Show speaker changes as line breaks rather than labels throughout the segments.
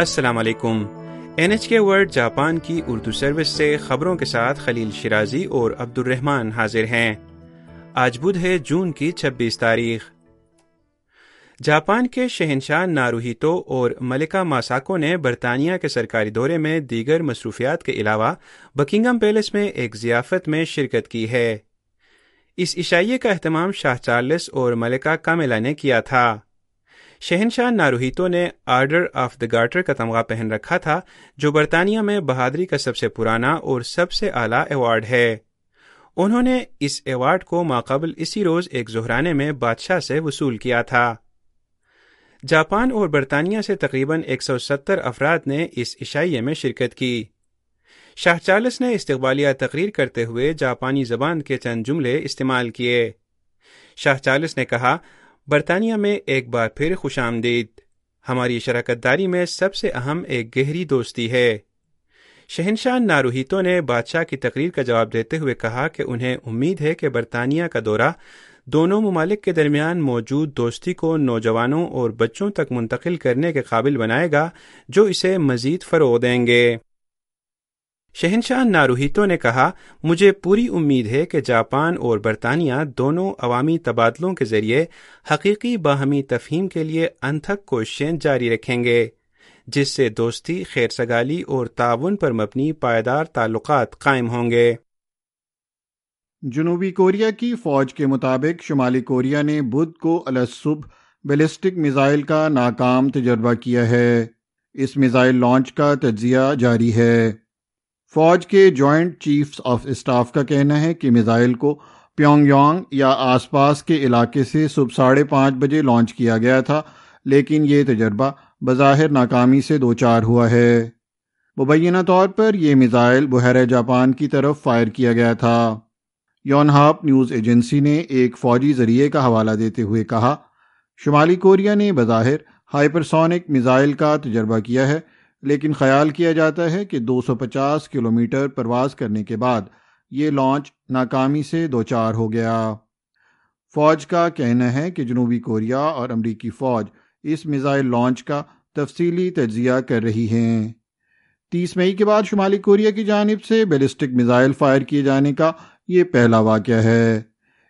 السلام علیکم۔ N H K world Japan کی اردو سروس سے خبروں کے ساتھ خلیل شرازی اور عبد الرحمان حاضر ہیں۔ آج بدھ ہے جون کی چھبیس تاریخ۔ جاپان کے شہنشاہ ناروہیتو اور ملکہ ماساکو نے برطانیہ کے سرکاری دورے میں دیگر مصروفیات کے علاوہ بکنگم پیلس میں ایک ضیافت میں شرکت کی ہے۔ اس عشائیے کا اہتمام شاہ چارلس اور ملکہ کاملا نے کیا تھا۔ شہنشاہ ناروہیتو نے آرڈر آف دا گارٹر کا تمغہ پہن رکھا تھا، جو برطانیہ میں بہادری کا سب سے پرانا اور سب سے اعلیٰ ایوارڈ ہے۔ انہوں نے اس ایوارڈ کو ماقبل اسی روز ایک زہرانے میں بادشاہ سے وصول کیا تھا۔ جاپان اور برطانیہ سے تقریباً ایک سو ستر افراد نے اس عشائیے میں شرکت کی۔ شاہ چارلس نے استقبالیہ تقریر کرتے ہوئے جاپانی زبان کے چند جملے استعمال کیے۔ شاہ چارلس نے کہا برطانیہ میں ایک بار پھر خوش آمدید۔ ہماری شراکت داری میں سب سے اہم ایک گہری دوستی ہے۔ شہنشاہ ناروہیتو نے بادشاہ کی تقریر کا جواب دیتے ہوئے کہا کہ انہیں امید ہے کہ برطانیہ کا دورہ دونوں ممالک کے درمیان موجود دوستی کو نوجوانوں اور بچوں تک منتقل کرنے کے قابل بنائے گا، جو اسے مزید فروغ دیں گے۔ شہنشاہ ناروہیتو نے کہا، مجھے پوری امید ہے کہ جاپان اور برطانیہ دونوں عوامی تبادلوں کے ذریعے حقیقی باہمی تفہیم کے لیے انتھک کوششیں جاری رکھیں گے، جس سے دوستی، خیر سگالی اور تعاون پر مبنی پائیدار تعلقات قائم ہوں گے۔
جنوبی کوریا کی فوج کے مطابق شمالی کوریا نے بدھ کو الصبح بیلسٹک میزائل کا ناکام تجربہ کیا ہے۔ اس میزائل لانچ کا تجزیہ جاری ہے۔ فوج کے جوائنٹ چیفز آف اسٹاف کا کہنا ہے کہ میزائل کو پیونگ یونگ یا آس پاس کے علاقے سے صبح ساڑھے پانچ بجے لانچ کیا گیا تھا، لیکن یہ تجربہ بظاہر ناکامی سے دو چار ہوا ہے۔ مبینہ طور پر یہ میزائل بحیرہ جاپان کی طرف فائر کیا گیا تھا۔ یون ہاپ نیوز ایجنسی نے ایک فوجی ذریعے کا حوالہ دیتے ہوئے کہا، شمالی کوریا نے بظاہر ہائپرسونک میزائل کا تجربہ کیا ہے لیکن خیال کیا جاتا ہے کہ دو سو پچاس کلو میٹر پرواز کرنے کے بعد یہ لانچ ناکامی سے دو چار ہو گیا۔ فوج کا کہنا ہے کہ جنوبی کوریا اور امریکی فوج اس میزائل لانچ کا تفصیلی تجزیہ کر رہی ہیں۔ تیس مئی کے بعد شمالی کوریا کی جانب سے بیلسٹک میزائل فائر کیے جانے کا یہ پہلا واقعہ ہے۔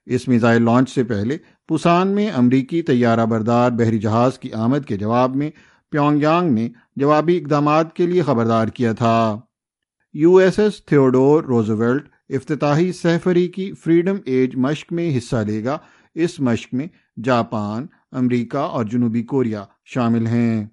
اس میزائل لانچ سے پہلے پوسان میں امریکی طیارہ بردار بحری جہاز کی آمد کے جواب میں پیونگ یانگ نے جوابی اقدامات کے لیے خبردار کیا تھا۔ U S S Theodore Roosevelt افتتاحی سہفری کی فریڈم ایج مشق میں حصہ لے گا۔ اس مشق میں جاپان، امریکہ اور جنوبی کوریا شامل ہیں۔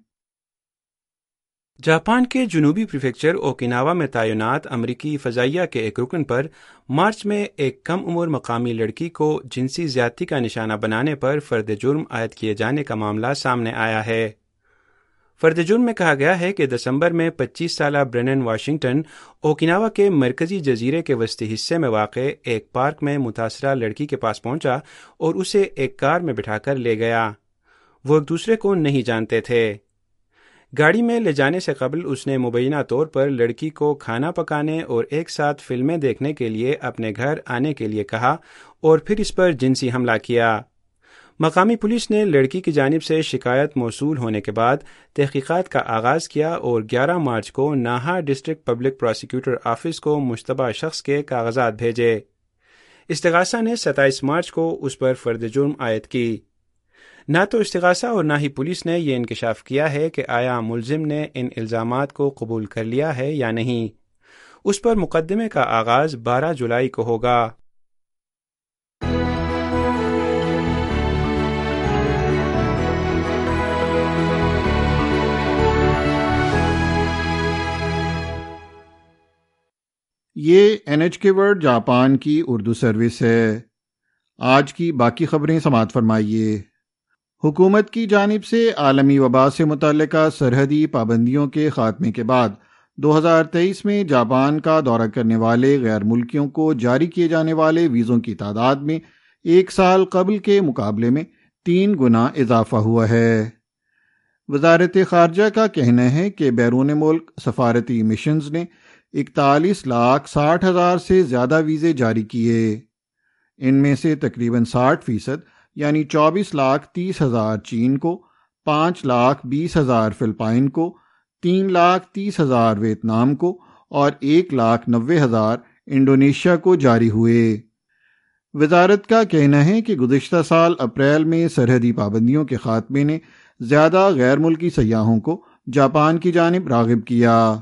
جاپان کے جنوبی پریفیکچر اوکیناوا میں تعینات امریکی فضائیہ کے ایک رکن پر مارچ میں ایک کم عمر مقامی لڑکی کو جنسی زیادتی کا نشانہ بنانے پر فرد جرم عائد کیے جانے کا معاملہ سامنے آیا ہے۔ فرد جرم میں کہا گیا ہے کہ دسمبر میں پچیس سالہ برنن واشنگٹن اوکیناوا کے مرکزی جزیرے کے وسطی حصے میں واقع ایک پارک میں متاثرہ لڑکی کے پاس پہنچا اور اسے ایک کار میں بٹھا کر لے گیا۔ وہ ایک دوسرے کو نہیں جانتے تھے۔ گاڑی میں لے جانے سے قبل اس نے مبینہ طور پر لڑکی کو کھانا پکانے اور ایک ساتھ فلمیں دیکھنے کے لیے اپنے گھر آنے کے لیے کہا اور پھر اس پر جنسی حملہ کیا۔ مقامی پولیس نے لڑکی کی جانب سے شکایت موصول ہونے کے بعد تحقیقات کا آغاز کیا اور گیارہ مارچ کو Naha district public prosecutor office کو مشتبہ شخص کے کاغذات بھیجے۔ استغاثہ نے ستائیس مارچ کو اس پر فرد جرم عائد کی۔ نہ تو استغاثہ اور نہ ہی پولیس نے یہ انکشاف کیا ہے کہ آیا ملزم نے ان الزامات کو قبول کر لیا ہے یا نہیں۔ اس پر مقدمے کا آغاز بارہ جولائی کو ہوگا۔
یہ N H K world Japan کی اردو سروس ہے۔ آج کی باقی خبریں سماعت فرمائیے۔ حکومت کی جانب سے عالمی وبا سے متعلقہ سرحدی پابندیوں کے خاتمے کے بعد دو ہزار تیئیس میں جاپان کا دورہ کرنے والے غیر ملکیوں کو جاری کیے جانے والے ویزوں کی تعداد میں ایک سال قبل کے مقابلے میں تین گنا اضافہ ہوا ہے۔ وزارت خارجہ کا کہنا ہے کہ بیرون ملک سفارتی مشنز نے اکتالیس لاکھ ساٹھ ہزار سے زیادہ ویزے جاری کیے۔ ان میں سے تقریباً ساٹھ فیصد یعنی چوبیس لاکھ تیس ہزار چین کو، پانچ لاکھ بیس ہزار فلپائن کو، تین لاکھ تیس ہزار ویتنام کو اور ایک لاکھ نوے ہزار انڈونیشیا کو جاری ہوئے۔ وزارت کا کہنا ہے کہ گزشتہ سال اپریل میں سرحدی پابندیوں کے خاتمے نے زیادہ غیر ملکی سیاحوں کو جاپان کی جانب راغب کیا۔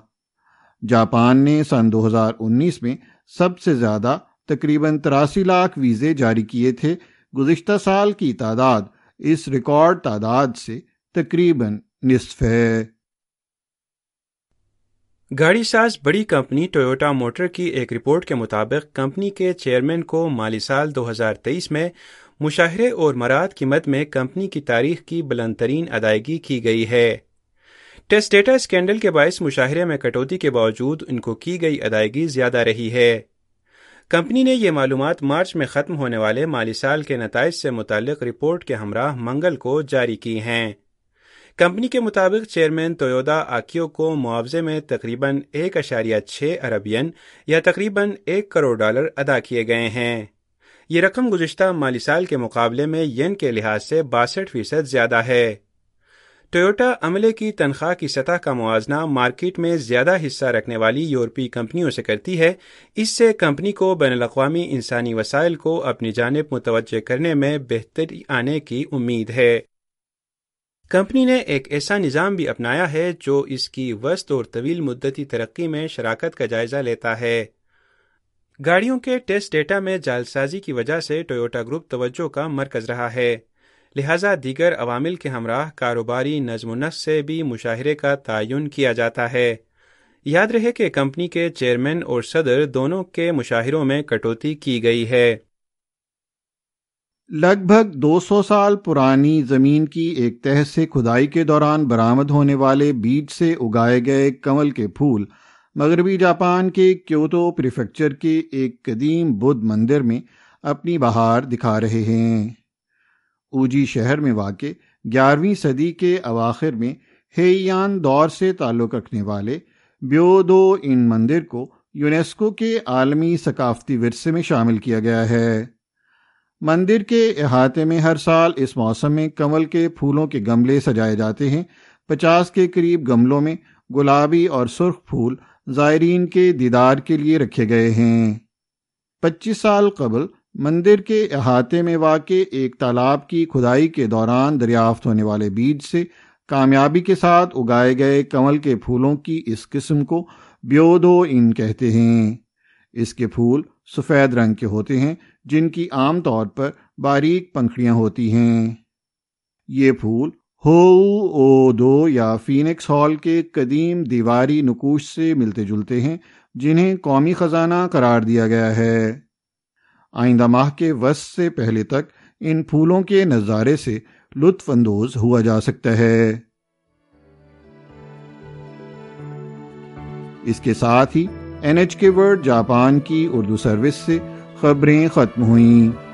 جاپان نے سن دو ہزار انیس میں سب سے زیادہ تقریباً تراسی لاکھ ویزے جاری کیے تھے گزشتہ سال کی تعداد، اس ریکارڈ تعداد سے تقریباً نصف ہے۔
گاڑی ساز بڑی کمپنی ٹویوٹا موٹر کی ایک رپورٹ کے مطابق کمپنی کے چیئرمین کو مالی سال دو ہزار تیئیس میں مشاہرے اور مراد کی مد میں کمپنی کی تاریخ کی بلند ترین ادائیگی کی گئی ہے۔ ٹیسٹ ڈیٹا اسکینڈل کے باعث مشاہرے میں کٹوتی کے باوجود ان کو کی گئی ادائیگی زیادہ رہی ہے۔ کمپنی نے یہ معلومات مارچ میں ختم ہونے والے مالی سال کے نتائج سے متعلق رپورٹ کے ہمراہ منگل کو جاری کی ہیں۔ کمپنی کے مطابق چیئرمین تویودا آکیو کو معاوضے میں تقریباً ایک اشاریہ چھ ارب ین یا تقریباً ایک کروڑ ڈالر ادا کیے گئے ہیں۔ یہ رقم گزشتہ مالی سال کے مقابلے میں ین کے لحاظ سے باسٹھ فیصد زیادہ ہے۔ ٹویوٹا عملے کی تنخواہ کی سطح کا موازنہ مارکیٹ میں زیادہ حصہ رکھنے والی یورپی کمپنیوں سے کرتی ہے۔ اس سے کمپنی کو بین الاقوامی انسانی وسائل کو اپنی جانب متوجہ کرنے میں بہتری آنے کی امید ہے۔ کمپنی نے ایک ایسا نظام بھی اپنایا ہے جو اس کی وسط اور طویل مدتی ترقی میں شراکت کا جائزہ لیتا ہے۔ گاڑیوں کے ٹیسٹ ڈیٹا میں جالسازی کی وجہ سے ٹویوٹا گروپ توجہ کا مرکز رہا ہے۔ لہذا دیگر عوامل کے ہمراہ کاروباری نظم و نسق سے بھی مشاہرے کا تعین کیا جاتا ہے۔ یاد رہے کہ کمپنی کے چیئرمین اور صدر دونوں کے مشاہروں میں کٹوتی کی گئی ہے۔
لگ بھگ دو سو سال پرانی زمین کی ایک تہ سے کھدائی کے دوران برآمد ہونے والے بیج سے اگائے گئے کمل کے پھول مغربی جاپان کے کیوتو پریفیکچر کے ایک قدیم بدھ مندر میں اپنی بہار دکھا رہے ہیں۔ اوجی شہر میں واقع گیارہویں صدی کے اواخر میں ہیان دور سے تعلق رکھنے والے بیودو ان مندر کو یونیسکو کے عالمی ثقافتی ورثے میں شامل کیا گیا ہے۔ مندر کے احاطے میں ہر سال اس موسم میں کمل کے پھولوں کے گملے سجائے جاتے ہیں۔ پچاس کے قریب گملوں میں گلابی اور سرخ پھول زائرین کے دیدار کے لیے رکھے گئے ہیں۔ پچیس سال قبل مندر کے احاطے میں واقع ایک تالاب کی کھدائی کے دوران دریافت ہونے والے بیج سے کامیابی کے ساتھ اگائے گئے کمل کے پھولوں کی اس قسم کو بیودو ان کہتے ہیں۔ اس کے پھول سفید رنگ کے ہوتے ہیں، جن کی عام طور پر باریک پنکھڑیاں ہوتی ہیں۔ یہ پھول ہو او دو یا فینکس ہال کے قدیم دیواری نکوش سے ملتے جلتے ہیں، جنہیں قومی خزانہ قرار دیا گیا ہے۔ آئندہ ماہ کے وسط سے پہلے تک ان پھولوں کے نظارے سے لطف اندوز ہوا جا سکتا ہے۔ اس کے ساتھ ہی N H K world Japan کی اردو سروس سے خبریں ختم ہوئیں۔